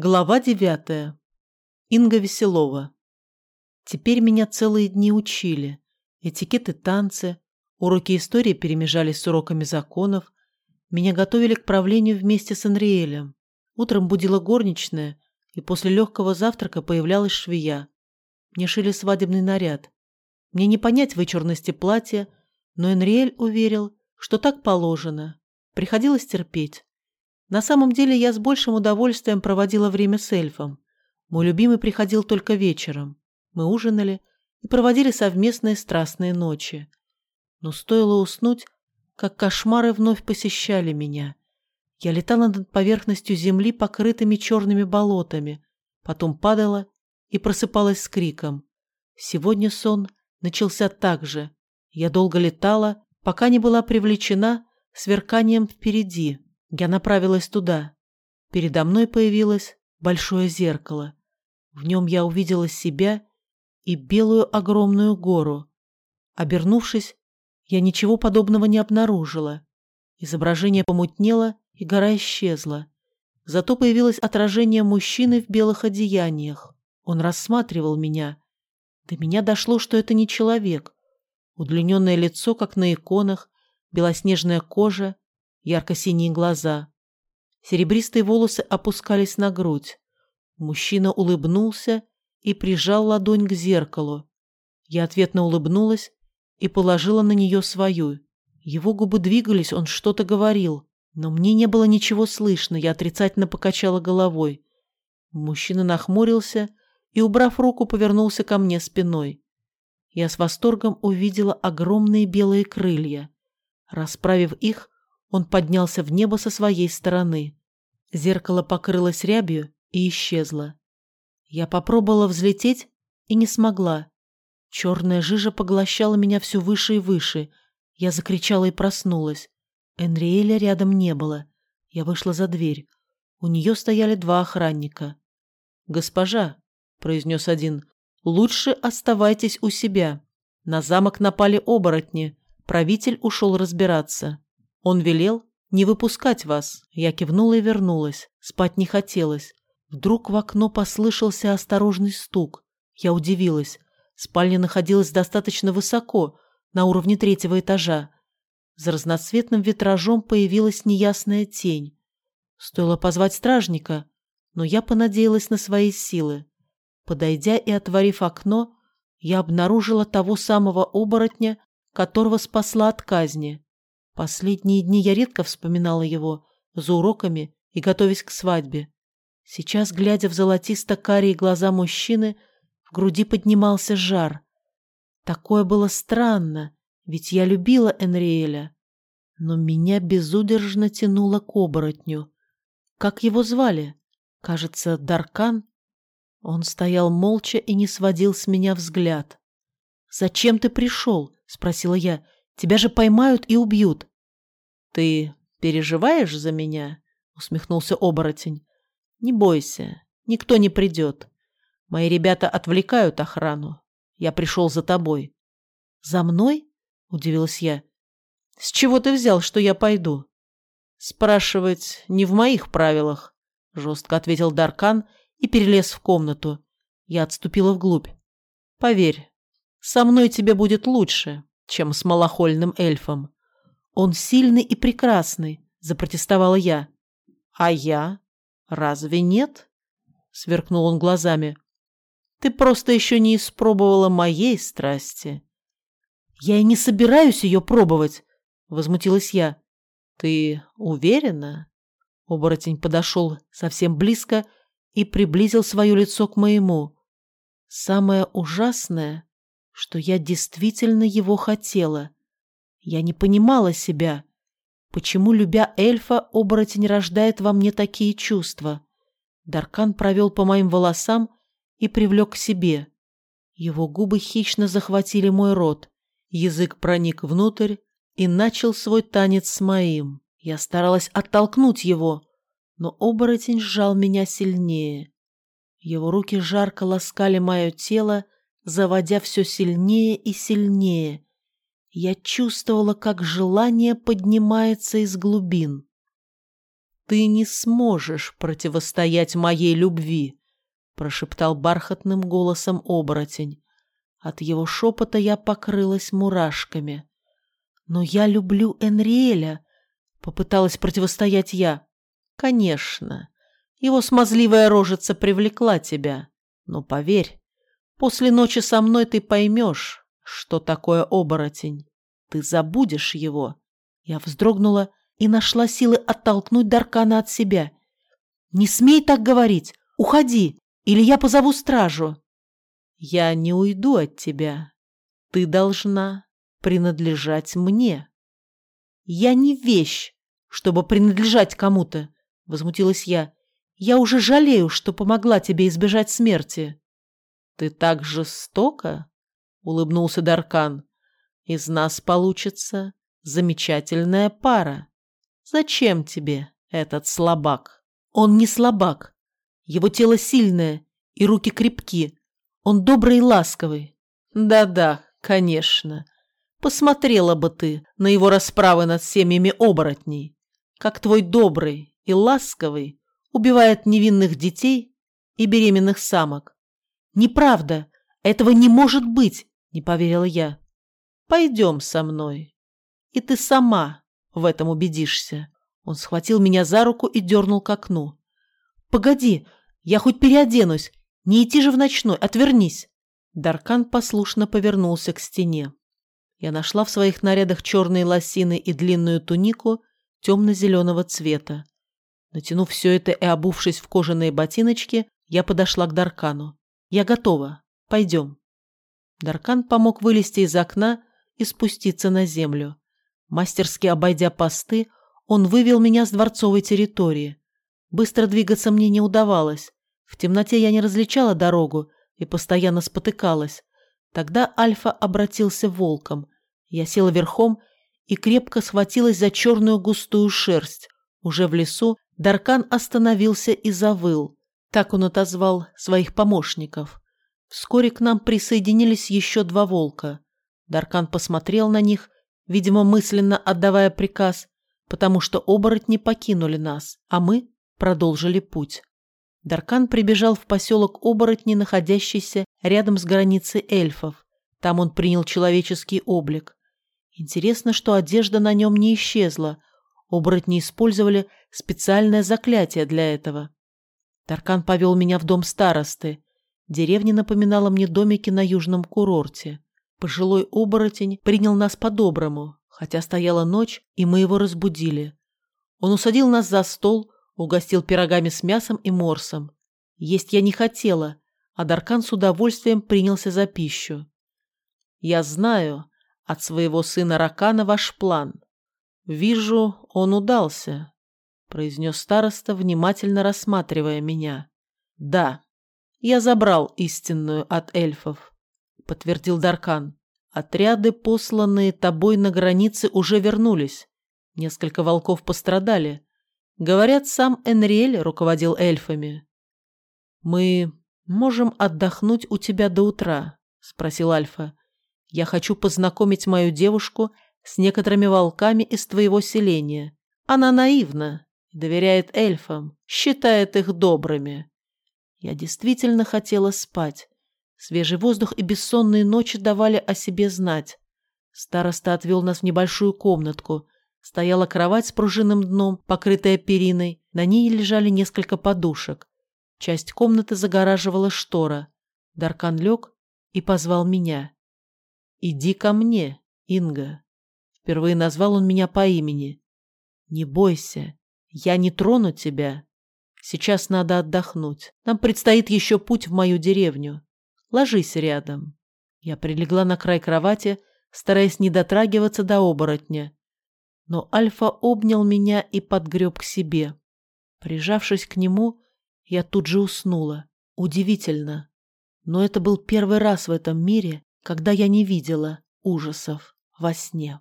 Глава девятая. Инга Веселова. Теперь меня целые дни учили. Этикеты танцы, уроки истории перемежались с уроками законов. Меня готовили к правлению вместе с Анриэлем. Утром будила горничная, и после легкого завтрака появлялась швея. Мне шили свадебный наряд. Мне не понять вычурности платья, но Энриэль уверил, что так положено. Приходилось терпеть. На самом деле я с большим удовольствием проводила время с эльфом. Мой любимый приходил только вечером. Мы ужинали и проводили совместные страстные ночи. Но стоило уснуть, как кошмары вновь посещали меня. Я летала над поверхностью земли, покрытыми черными болотами, потом падала и просыпалась с криком. Сегодня сон начался так же. Я долго летала, пока не была привлечена сверканием впереди. Я направилась туда. Передо мной появилось большое зеркало. В нем я увидела себя и белую огромную гору. Обернувшись, я ничего подобного не обнаружила. Изображение помутнело, и гора исчезла. Зато появилось отражение мужчины в белых одеяниях. Он рассматривал меня. До меня дошло, что это не человек. Удлиненное лицо, как на иконах, белоснежная кожа, ярко-синие глаза. Серебристые волосы опускались на грудь. Мужчина улыбнулся и прижал ладонь к зеркалу. Я ответно улыбнулась и положила на нее свою. Его губы двигались, он что-то говорил, но мне не было ничего слышно, я отрицательно покачала головой. Мужчина нахмурился и, убрав руку, повернулся ко мне спиной. Я с восторгом увидела огромные белые крылья. Расправив их, он поднялся в небо со своей стороны. Зеркало покрылось рябью и исчезло. Я попробовала взлететь и не смогла. Черная жижа поглощала меня все выше и выше. Я закричала и проснулась. Энриэля рядом не было. Я вышла за дверь. У нее стояли два охранника. «Госпожа», — произнес один, — «лучше оставайтесь у себя. На замок напали оборотни. Правитель ушел разбираться». Он велел не выпускать вас. Я кивнула и вернулась. Спать не хотелось. Вдруг в окно послышался осторожный стук. Я удивилась. Спальня находилась достаточно высоко, на уровне третьего этажа. За разноцветным витражом появилась неясная тень. Стоило позвать стражника, но я понадеялась на свои силы. Подойдя и отворив окно, я обнаружила того самого оборотня, которого спасла от казни. Последние дни я редко вспоминала его за уроками и готовясь к свадьбе. Сейчас, глядя в золотисто-карие глаза мужчины, в груди поднимался жар. Такое было странно, ведь я любила Энриэля. Но меня безудержно тянуло к оборотню. Как его звали? Кажется, Даркан? Он стоял молча и не сводил с меня взгляд. «Зачем ты пришел?» — спросила я. Тебя же поймают и убьют. Ты переживаешь за меня? Усмехнулся оборотень. Не бойся, никто не придет. Мои ребята отвлекают охрану. Я пришел за тобой. За мной? Удивилась я. С чего ты взял, что я пойду? Спрашивать не в моих правилах, жестко ответил Даркан и перелез в комнату. Я отступила вглубь. Поверь, со мной тебе будет лучше чем с малохольным эльфом. Он сильный и прекрасный, запротестовала я. А я? Разве нет? Сверкнул он глазами. Ты просто еще не испробовала моей страсти. Я и не собираюсь ее пробовать, возмутилась я. Ты уверена? Оборотень подошел совсем близко и приблизил свое лицо к моему. Самое ужасное, что я действительно его хотела. Я не понимала себя. Почему, любя эльфа, оборотень рождает во мне такие чувства? Даркан провел по моим волосам и привлек к себе. Его губы хищно захватили мой рот. Язык проник внутрь и начал свой танец с моим. Я старалась оттолкнуть его, но оборотень сжал меня сильнее. Его руки жарко ласкали мое тело, заводя все сильнее и сильнее. Я чувствовала, как желание поднимается из глубин. «Ты не сможешь противостоять моей любви», — прошептал бархатным голосом оборотень. От его шепота я покрылась мурашками. «Но я люблю Энриэля», — попыталась противостоять я. «Конечно, его смазливая рожица привлекла тебя. Но поверь, после ночи со мной ты поймешь, что такое оборотень. Ты забудешь его». Я вздрогнула и нашла силы оттолкнуть Даркана от себя. «Не смей так говорить! Уходи, или я позову стражу!» «Я не уйду от тебя. Ты должна принадлежать мне». «Я не вещь, чтобы принадлежать кому-то», — возмутилась я. «Я уже жалею, что помогла тебе избежать смерти». «Ты так жестоко?» — улыбнулся Даркан. «Из нас получится замечательная пара. Зачем тебе этот слабак? Он не слабак. Его тело сильное и руки крепки. Он добрый и ласковый. Да-да, конечно. Посмотрела бы ты на его расправы над семьями оборотней. Как твой добрый и ласковый убивает невинных детей и беременных самок. Неправда. Этого не может быть, не поверила я. Пойдем со мной. И ты сама в этом убедишься. Он схватил меня за руку и дернул к окну. «Погоди, я хоть переоденусь. Не идти же в ночной, отвернись!» Даркан послушно повернулся к стене. Я нашла в своих нарядах черные лосины и длинную тунику темно-зеленого цвета. Натянув все это и обувшись в кожаные ботиночки, я подошла к Даркану. «Я готова. Пойдем». Даркан помог вылезти из окна и спуститься на землю. Мастерски обойдя посты, он вывел меня с дворцовой территории. Быстро двигаться мне не удавалось. В темноте я не различала дорогу и постоянно спотыкалась. Тогда Альфа обратился волком. Я села верхом и крепко схватилась за черную густую шерсть. Уже в лесу Даркан остановился и завыл. Так он отозвал своих помощников. Вскоре к нам присоединились еще два волка. Даркан посмотрел на них видимо, мысленно отдавая приказ, потому что оборотни покинули нас, а мы продолжили путь. Даркан прибежал в поселок оборотни, находящийся рядом с границей эльфов. Там он принял человеческий облик. Интересно, что одежда на нем не исчезла. Оборотни использовали специальное заклятие для этого. Даркан повел меня в дом старосты. Деревня напоминала мне домики на южном курорте. Пожилой оборотень принял нас по-доброму, хотя стояла ночь, и мы его разбудили. Он усадил нас за стол, угостил пирогами с мясом и морсом. Есть я не хотела, а Даркан с удовольствием принялся за пищу. «Я знаю от своего сына Ракана ваш план. Вижу, он удался», — произнес староста, внимательно рассматривая меня. «Да, я забрал истинную от эльфов подтвердил Даркан. Отряды, посланные тобой на границе, уже вернулись. Несколько волков пострадали. Говорят, сам Энриэль руководил эльфами. Мы можем отдохнуть у тебя до утра, спросил Альфа. Я хочу познакомить мою девушку с некоторыми волками из твоего селения. Она наивна, доверяет эльфам, считает их добрыми. Я действительно хотела спать, Свежий воздух и бессонные ночи давали о себе знать. Староста отвел нас в небольшую комнатку. Стояла кровать с пружинным дном, покрытая периной. На ней лежали несколько подушек. Часть комнаты загораживала штора. Даркан лег и позвал меня. «Иди ко мне, Инга». Впервые назвал он меня по имени. «Не бойся, я не трону тебя. Сейчас надо отдохнуть. Нам предстоит еще путь в мою деревню. Ложись рядом. Я прилегла на край кровати, стараясь не дотрагиваться до оборотня. Но Альфа обнял меня и подгреб к себе. Прижавшись к нему, я тут же уснула. Удивительно. Но это был первый раз в этом мире, когда я не видела ужасов во сне.